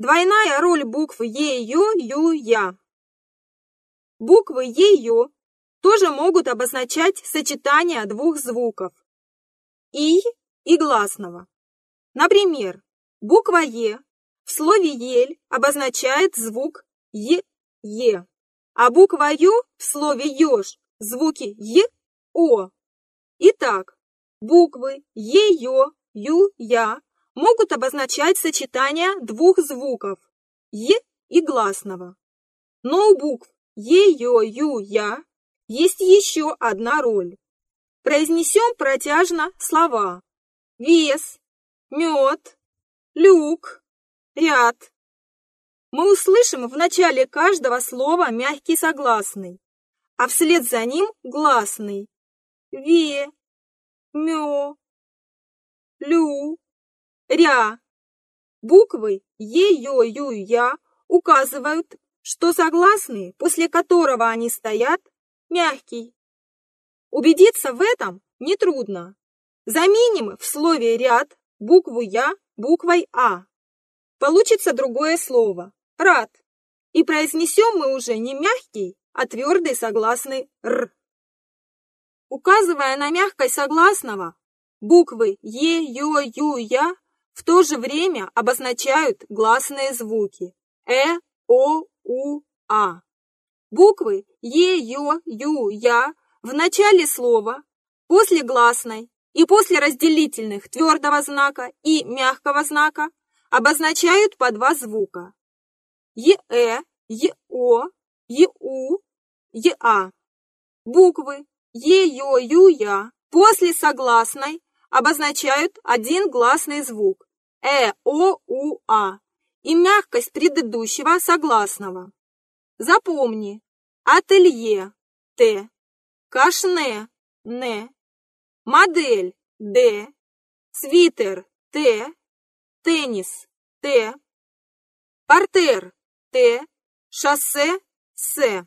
Двойная роль букв Е, Ё, Ю, Я. Буквы Е, Ё тоже могут обозначать сочетание двух звуков И и гласного. Например, буква Е в слове ель обозначает звук Е, Е, а буква Ю в слове еж звуки Е, О. Итак, буквы Е, Ё, Ю, Я могут обозначать сочетание двух звуков Е и гласного. Но у букв Е, Ё, Ю, Я есть еще одна роль. Произнесем протяжно слова вес, мед, люк, ряд. Мы услышим в начале каждого слова мягкий согласный, а вслед за ним гласный. Ве, мё, лю, ря. Буквы Е, Ё, Ю, Я указывают, что согласный, после которого они стоят, мягкий. Убедиться в этом нетрудно. Заменим в слове «ряд» букву «я» буквой «а». Получится другое слово – «рад». И произнесем мы уже не мягкий, а твердый согласный «р». Указывая на мягкость согласного, буквы «е», «ё», «ю», «я» в то же время обозначают гласные звуки «э», «о», «у», «а». Буквы «е», «ё», «ю», «я» в начале слова, после гласной и после разделительных твердого знака и мягкого знака обозначают по два звука ЕЭ, ЕО, ЕУ, ЕА. Буквы Е, Ё, Ю, Я после согласной обозначают один гласный звук Э, О, У, А и мягкость предыдущего согласного. Запомни, ателье Т, кашне Н, модель Д, свитер Т, теннис Т, портер Т, шоссе С.